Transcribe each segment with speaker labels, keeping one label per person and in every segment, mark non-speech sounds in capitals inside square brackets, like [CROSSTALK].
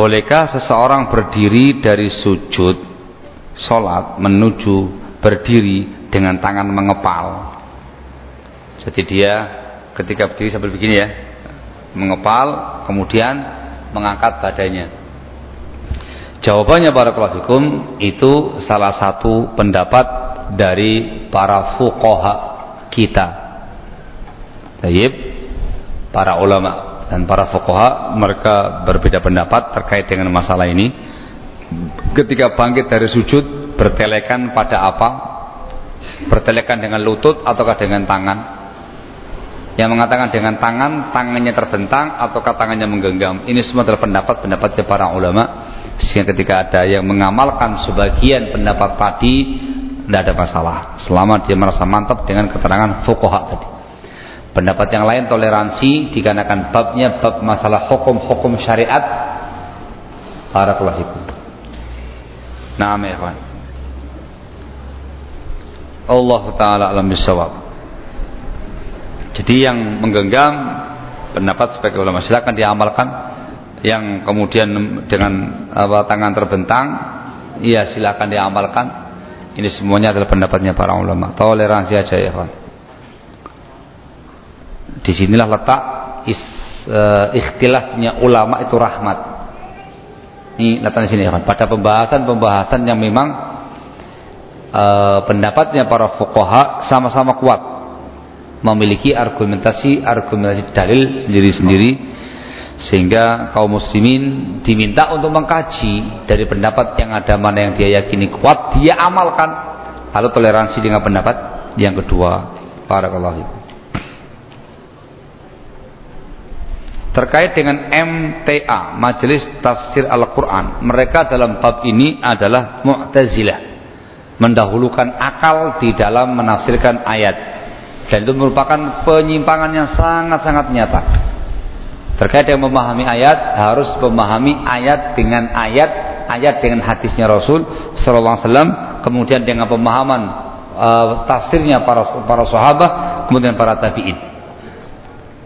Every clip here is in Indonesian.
Speaker 1: Bolehkah seseorang berdiri dari sujud Sholat menuju berdiri dengan tangan mengepal? Jadi dia ketika berdiri sambil begini ya Mengepal kemudian mengangkat badannya Jawabannya para fikum itu salah satu pendapat dari para fuqaha kita. Tayyib para ulama dan para fuqaha mereka berbeda pendapat terkait dengan masalah ini. Ketika bangkit dari sujud bertelekan pada apa? Bertelekan dengan lutut ataukah dengan tangan? Yang mengatakan dengan tangan tangannya terbentang ataukah tangannya menggenggam? Ini semua adalah pendapat-pendapatnya para ulama. Sehingga ketika ada yang mengamalkan sebagian pendapat tadi tidak ada masalah. Selama dia merasa mantap dengan keterangan fuqaha tadi Pendapat yang lain toleransi dikarenakan babnya bab masalah hukum-hukum syariat. Barakallahu fikum. Naam ya ikhwan. Allah taala alam bisawab. Jadi yang menggenggam pendapat sebagai ulama silakan diamalkan. Yang kemudian dengan apa, tangan terbentang, iya silakan diamalkan. Ini semuanya adalah pendapatnya para ulama. Toleransi aja ya ikhwan. Di sinilah letak is, uh, ikhtilafnya ulama itu rahmat. Ini letaknya sini ya Pada pembahasan-pembahasan yang memang uh, pendapatnya para fuqaha sama-sama kuat. Memiliki argumentasi-argumentasi dalil sendiri-sendiri sehingga kaum muslimin diminta untuk mengkaji dari pendapat yang ada mana yang dia yakini kuat dia amalkan. Lalu toleransi dengan pendapat yang kedua. Barakallahu terkait dengan MTA Majelis Tafsir Al-Quran. Mereka dalam bab ini adalah Mu'tazilah mendahulukan akal di dalam menafsirkan ayat. Dan itu merupakan penyimpangan yang sangat-sangat nyata. Terkait dengan memahami ayat harus memahami ayat dengan ayat ayat dengan hadisnya Rasul Sallallahu Alaihi kemudian dengan pemahaman uh, tafsirnya para para sahabat kemudian para tabiin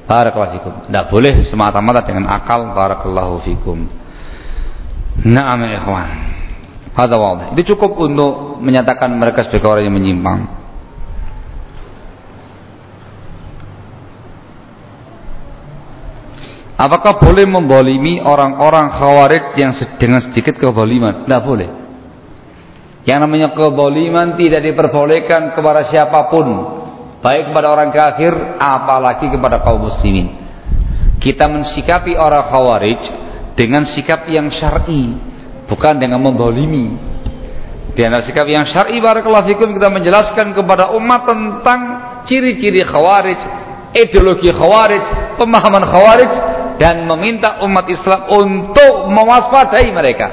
Speaker 1: Barakallahu fikum. Tidak boleh semata-mata dengan akal. Barakallahu fikum. Naam ya ikhwan. Hadza wadih. Itu cukup untuk menyatakan mereka sebagai orang yang menyimpang. Apakah boleh membolimi orang-orang khawarij yang dengan sedikit keboliman? Tidak boleh. Yang namanya keboliman tidak diperbolehkan kepada siapa pun baik kepada orang kafir apalagi kepada kaum muslimin. Kita mensikapi orang khawarij dengan sikap yang syar'i bukan dengan membolimi antara sikap yang syar'i barakallahu fikum kita menjelaskan kepada umat tentang ciri-ciri khawarij ideologi khawarij pemahaman khawarij dan meminta umat Islam untuk mewaspadai mereka.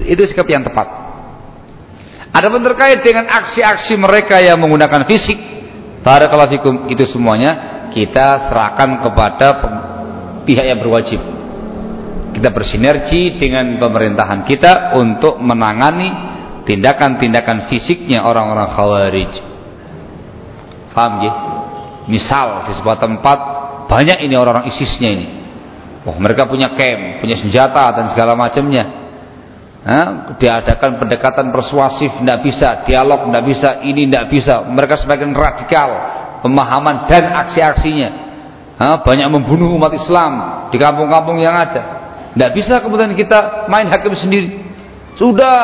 Speaker 1: Itu sikap yang tepat Adapun terkait dengan aksi-aksi mereka yang menggunakan fisik, barakallahu fikum itu semuanya kita serahkan kepada pihak yang berwajib. Kita bersinergi dengan pemerintahan kita untuk menangani tindakan-tindakan fisiknya orang-orang khawarij. Paham ya? Misal di sebuah tempat banyak ini orang-orang ISISnya ini. Wah, mereka punya camp, punya senjata dan segala macamnya Ha? diadakan pendekatan persuasif tidak bisa, dialog tidak bisa, ini tidak bisa. Mereka semakin radikal pemahaman dan aksi-aksinya. Banyak membunuh umat Islam di kampung-kampung yang ada. Tidak bisa kemudian kita main hakim sendiri. Sudah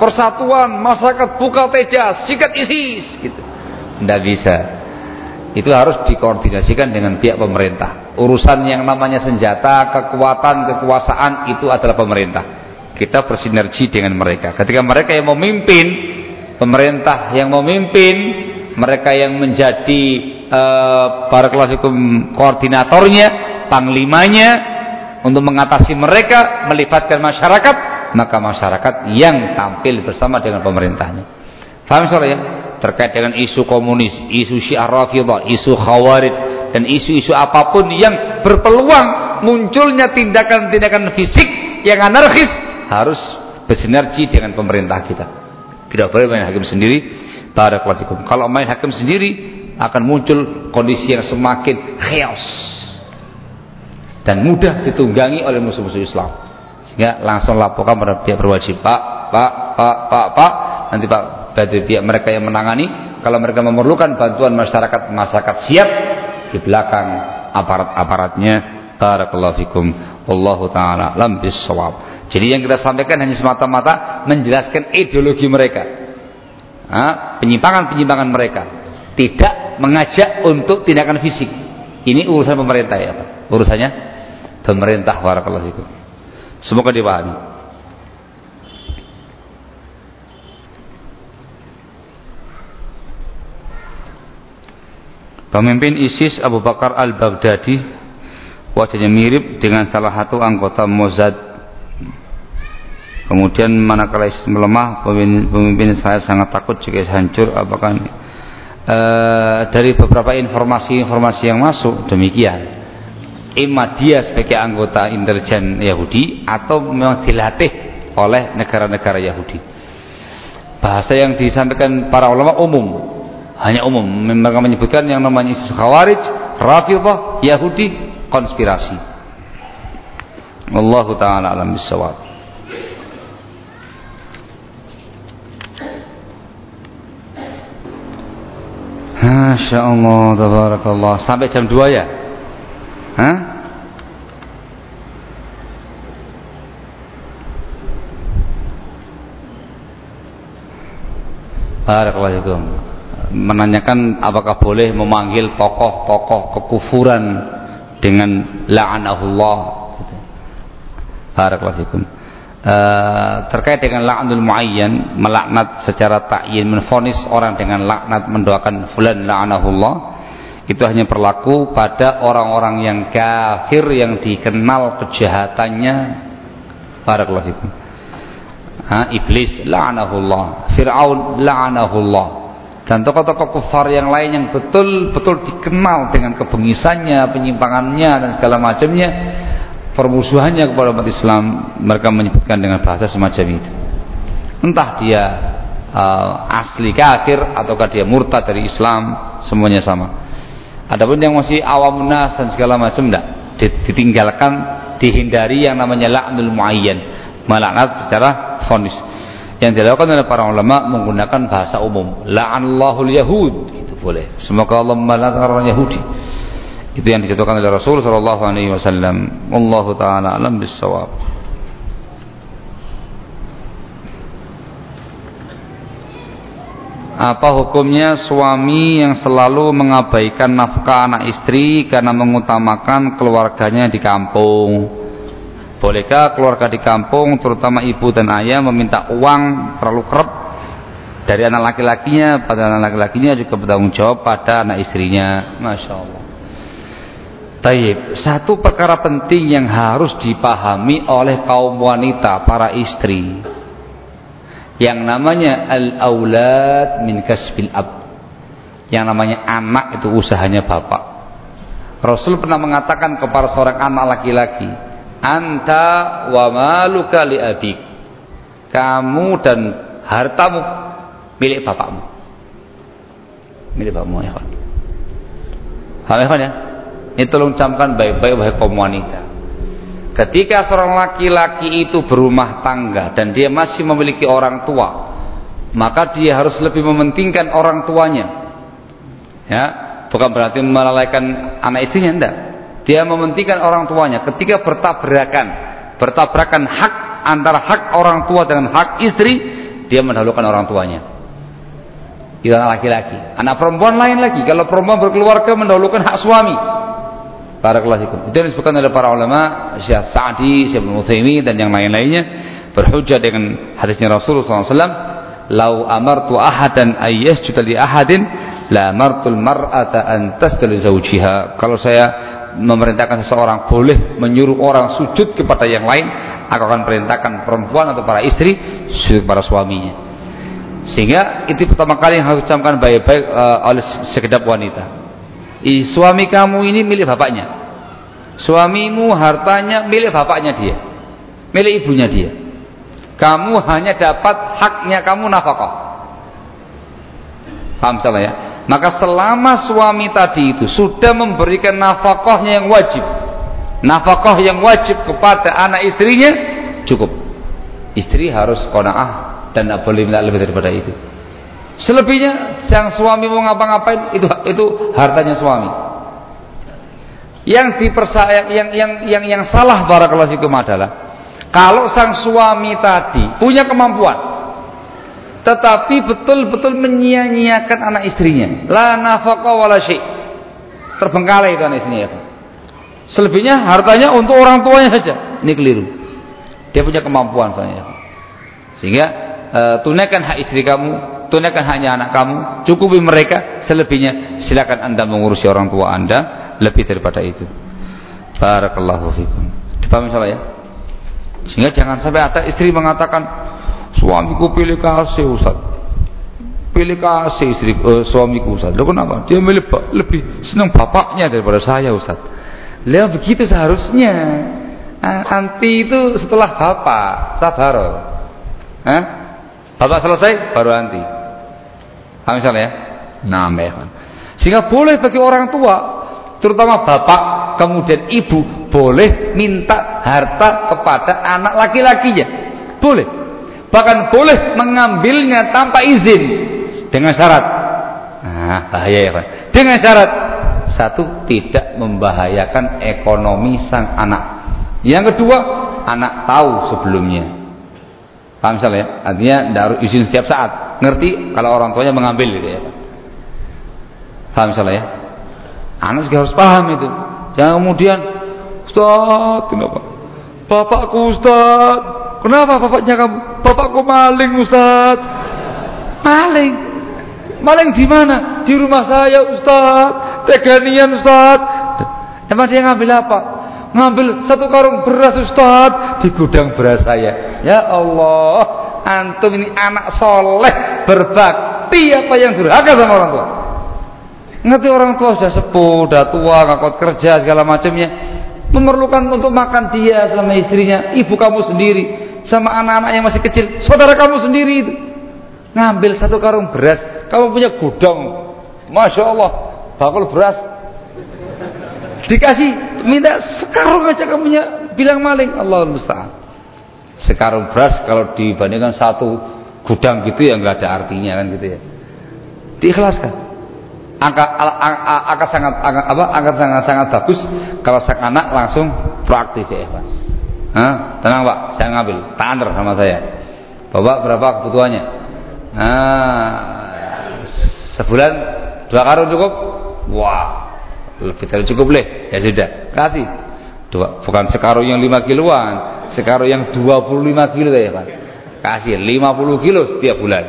Speaker 1: persatuan masyarakat buka teja, sikat ISIS gitu. Tidak bisa. Itu harus dikoordinasikan dengan pihak pemerintah. Urusan yang namanya senjata, kekuatan, kekuasaan itu adalah pemerintah kita bersinergi dengan mereka. Ketika mereka yang memimpin pemerintah yang memimpin mereka yang menjadi uh, para koordinatornya panglimanya untuk mengatasi mereka melibatkan masyarakat maka masyarakat yang tampil bersama dengan pemerintahnya. Paham soalnya ya? Terkait dengan isu komunis isu syiah rafidah isu khawarij dan isu-isu apa pun yang berpeluang munculnya tindakan-tindakan fisik yang anarkis harus bersinergi dengan pemerintah kita. Tidak boleh main hakim sendiri. Barakallahu Kalau main hakim sendiri akan muncul kondisi yang semakin chaos. dan mudah ditunggangi oleh musuh-musuh Islam sehingga langsung laporkan pada pihak berwajib Pak, Pak, Pak, Pak, Pak nanti Pak dari pihak mereka yang menangani kalau mereka memerlukan bantuan masyarakat masyarakat siap di belakang aparat-aparatnya barakallahu fikum wallahu taala lam bisawab jadi yang kita sampaikan hanya semata-mata menjelaskan ideologi mereka. Penyimpangan-penyimpangan mereka. Tidak mengajak untuk tindakan fisik. Ini urusan pemerintah ya Pak. Urusannya pemerintah. Fikum. Semoga dipahami. Pemimpin ISIS Abu Bakar al-Baghdadi wajahnya mirip dengan salah satu anggota Mossad. Kemudian manakala ISIS melemah, pemimpin, pemimpin saya sangat takut jika hancur. Apakah e, dari beberapa informasi-informasi yang masuk demikian. Ima dia sebagai anggota intelijen Yahudi atau memang dilatih oleh negara-negara Yahudi. Bahasa yang disampaikan para ulama umum, hanya umum mereka menyebutkan yang namanya ISIS Khawarij, Rafidah, Yahudi, konspirasi. Wallahu taala alam bisawab. Masya Allah, tabarakallah. Sampai jam 2 ya? Hah? Barakallahu menanyakan apakah boleh memanggil tokoh-tokoh kekufuran dengan la'anahullah Barakallahu Uh, terkait dengan la'nul muayyan melaknat secara takyin menfonis orang dengan laknat mendoakan fulan la'anahullah itu hanya berlaku pada orang-orang yang kafir yang dikenal kejahatannya. Barakallahu fikum. Ha, iblis la'anahullah fir'aun la'anahullah dan tokoh-tokoh kufar yang lain yang betul-betul dikenal dengan kebengisannya, penyimpangannya dan segala macamnya, permusuhannya kepada umat Islam, mereka menyebutkan dengan bahasa semacam itu. Entah dia uh, asli kafir ataukah dia murtad dari Islam, semuanya sama. Adapun yang masih awam nas dan segala macam tidak ditinggalkan, dihindari yang namanya la'nul muayyan, melaknat secara fonis. Yang dilakukan oleh para ulama menggunakan bahasa umum la'anallahu yahud. Itu boleh. Semoga Allah melaknat orang Yahudi itu yang dijatuhkan oleh Rasul sallallahu alaihi wasallam wallahu taala alam bisawab apa hukumnya suami yang selalu mengabaikan nafkah anak istri karena mengutamakan keluarganya di kampung Bolehkah keluarga di kampung terutama ibu dan ayah meminta uang terlalu kerap dari anak laki-lakinya pada anak laki-lakinya juga bertanggung jawab pada anak istrinya. Masya Allah. Taib. Satu perkara penting yang harus dipahami oleh kaum wanita, para istri. Yang namanya al-aulad min kasbil ab. Yang namanya anak itu usahanya bapak. Rasul pernah mengatakan kepada seorang anak laki-laki, anta wa maluka li abik kamu dan hartamu milik bapakmu milik bapakmu ya paham ya ya ini tolong camkan baik-baik wahai kaum wanita ketika seorang laki-laki itu berumah tangga dan dia masih memiliki orang tua maka dia harus lebih mementingkan orang tuanya ya bukan berarti melalaikan anak istrinya enggak dia mementingkan orang tuanya ketika bertabrakan, bertabrakan hak antara hak orang tua dengan hak istri, dia mendahulukan orang tuanya. Itu anak laki-laki. Anak perempuan lain lagi. Kalau perempuan berkeluarga mendahulukan hak suami. Kelasikum. Itu yang disebutkan oleh para ulama, Syekh Sa'di, Syekh Mutsaimin dan yang lain-lainnya berhujjah dengan hadisnya Rasulullah SAW. Lau amartu ahadan ayyasjuda li ahadin la amartul mar'ata an tasdal zawjiha. Kalau saya memerintahkan seseorang boleh menyuruh orang sujud kepada yang lain aku akan perintahkan perempuan atau para istri sujud kepada suaminya sehingga itu pertama kali yang harus dicamkan baik-baik uh, oleh sekedap wanita I, suami kamu ini milik bapaknya. Suamimu hartanya milik bapaknya dia. Milik ibunya dia. Kamu hanya dapat haknya kamu nafkah. Paham salah ya? Maka selama suami tadi itu sudah memberikan nafkahnya yang wajib nafkah yang wajib kepada anak istrinya cukup. Istri harus kona'ah dan tidak boleh minta lebih daripada itu selebihnya sang suami mau ngapa-ngapain itu itu hartanya suami yang dipersa yang yang yang yang salah barakallahu fikum adalah kalau sang suami tadi punya kemampuan tetapi betul-betul menyia-nyiakan anak istrinya, la nafaqa wala syai. Terbengkalai itu anak istrinya. Ya. Selebihnya hartanya untuk orang tuanya saja. Ini keliru. Dia punya kemampuan soalnya. Sehingga e, tunaikan hak istri kamu, tunaikan haknya anak kamu, cukupi mereka, selebihnya silakan Anda mengurusi orang tua Anda lebih daripada itu. Barakallahu fikum. Dipahami salah ya? Sehingga jangan sampai ada istri mengatakan suamiku pilih kasih Ustaz. Pilih kasih istri uh, suamiku Ustaz. Loh kenapa? Dia milih lebih senang bapaknya daripada saya Ustaz. Lihat begitu seharusnya. Anti itu setelah bapak, sabar. Hah? Bapak selesai baru anti. Paham misalnya ya? Nah, Sehingga boleh bagi orang tua, terutama bapak, kemudian ibu boleh minta harta kepada anak laki-lakinya. Boleh. Bahkan boleh mengambilnya tanpa izin dengan syarat. Nah, bahaya ya, Pak. Dengan syarat satu tidak membahayakan ekonomi sang anak. Yang kedua, anak tahu sebelumnya. Paham misalnya ya? Artinya harus izin setiap saat. Ngerti kalau orang tuanya mengambil gitu ya. Paham misalnya ya? Anak juga harus paham itu. Jangan kemudian Ustaz, kenapa? Bapakku Ustaz. Kenapa bapaknya kamu? Bapakku maling Ustaz. Maling. Maling di mana? Di rumah saya Ustaz. Teganian Ustaz. Emang dia ngambil apa? Ngambil satu karung beras Ustaz di gudang beras saya. Ya Allah, antum ini anak soleh berbakti apa yang durhaka sama orang tua. Ngerti orang tua sudah sepuh, sudah tua, ngakot kerja segala macamnya memerlukan untuk makan dia sama istrinya, ibu kamu sendiri, sama anak-anak yang masih kecil, saudara kamu sendiri itu. Ngambil satu karung beras, kamu punya gudang, masya Allah, bakul beras, dikasih, minta sekarung aja kamu punya, bilang maling, Allah musta'an. Sekarung beras kalau dibandingkan satu gudang gitu ya nggak ada artinya kan gitu ya. Diikhlaskan angka angka sangat angka, apa angka sangat sangat bagus kalau sang anak langsung proaktif ya Pak. Hah? tenang Pak, saya ngambil, tanter sama saya. Bapak berapa kebutuhannya? Nah, sebulan dua karung cukup? Wah, lebih dari cukup leh. Ya sudah, kasih. Dua, bukan sekarung yang 5 kiloan, sekarung yang 25 kilo ya Pak. Kasih 50 kilo setiap bulan.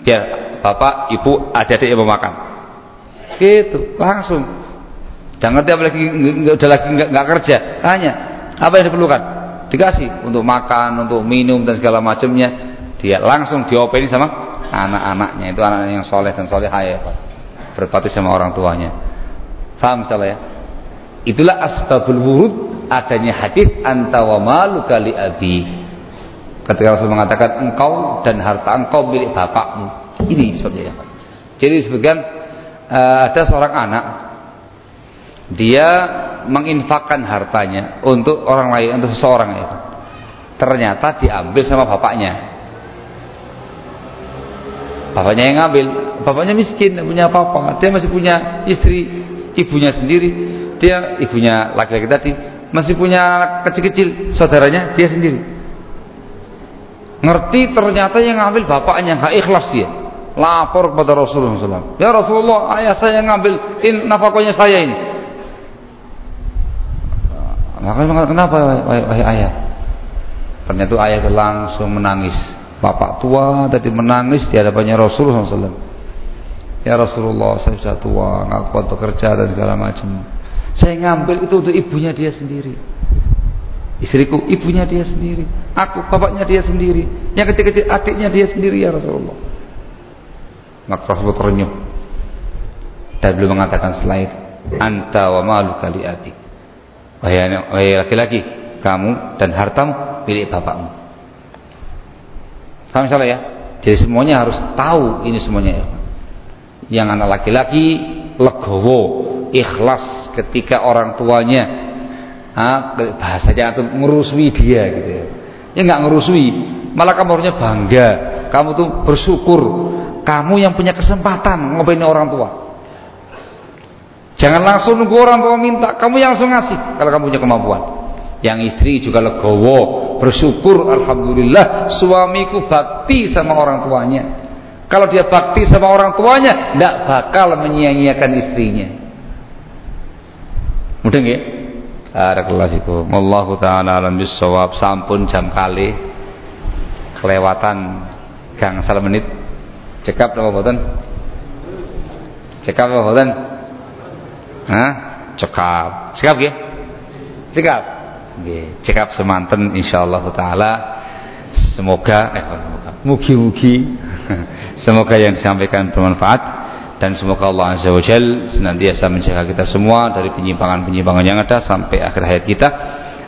Speaker 1: Biar bapak, ibu, adik-adik yang memakan Gitu, langsung. Jangan tiap lagi udah lagi nggak kerja, tanya apa yang diperlukan, dikasih untuk makan, untuk minum dan segala macamnya. Dia langsung diopeni sama anak-anaknya itu anak yang soleh dan soleh ya Pak. Berbakti sama orang tuanya. Paham salah ya? Itulah asbabul wurud adanya hadis anta wa malu kali abi. Ketika Rasul mengatakan engkau dan harta engkau milik bapakmu. Ini sebabnya ya. Jadi disebutkan uh, ada seorang anak dia menginfakkan hartanya untuk orang lain untuk seseorang ya ternyata diambil sama bapaknya bapaknya yang ngambil bapaknya miskin punya apa-apa dia masih punya istri ibunya sendiri dia ibunya laki-laki tadi masih punya kecil-kecil saudaranya dia sendiri ngerti ternyata yang ngambil bapaknya nggak ikhlas dia lapor kepada Rasulullah SAW. Ya Rasulullah, ayah saya ngambil in nafakonya saya ini. Maka kenapa wahai, wahai ayah? Ternyata ayah itu langsung menangis. Bapak tua tadi menangis di hadapannya Rasulullah SAW. Ya Rasulullah, saya sudah tua, nggak kuat bekerja dan segala macam. Saya ngambil itu untuk ibunya dia sendiri. Istriku, ibunya dia sendiri. Aku, bapaknya dia sendiri. Yang kecil-kecil adiknya dia sendiri ya Rasulullah maka Rasulullah terenyuh dan belum mengatakan selain anta wa malu kali abi wahai laki-laki kamu dan hartamu milik bapakmu paham salah ya jadi semuanya harus tahu ini semuanya ya yang anak laki-laki legowo ikhlas ketika orang tuanya ah, bahasanya atau ngerusui dia gitu ya. Ya nggak ngerusui malah kamu harusnya bangga. Kamu tuh bersyukur. Kamu yang punya kesempatan ngobain orang tua. Jangan langsung nunggu orang tua minta kamu yang langsung ngasih kalau kamu punya kemampuan. Yang istri juga legowo bersyukur alhamdulillah suamiku bakti sama orang tuanya. Kalau dia bakti sama orang tuanya tidak bakal menyia-nyiakan istrinya mudah ya Barakallahu fikum. Wallahu taala alam bisawab. Sampun jam kali kelewatan gang salah menit. Cekap apa boten? Cekap apa boten? Hah? Cekap. Cekap nggih? Cekap. Nggih, cekap semanten insyaallah taala. Semoga eh semoga mugi-mugi [LAUGHS] semoga yang disampaikan bermanfaat dan semoga Allah Azza wa Jal senantiasa menjaga kita semua dari penyimpangan-penyimpangan yang ada sampai akhir hayat kita.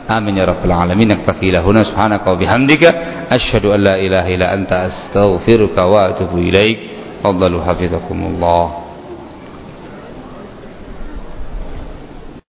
Speaker 1: Amin ya rabbal alamin. Naktafi subhanaka wa bihamdika. Asyhadu an la ilaha illa anta astaghfiruka wa atubu ilaik. Faddalu hafizakumullah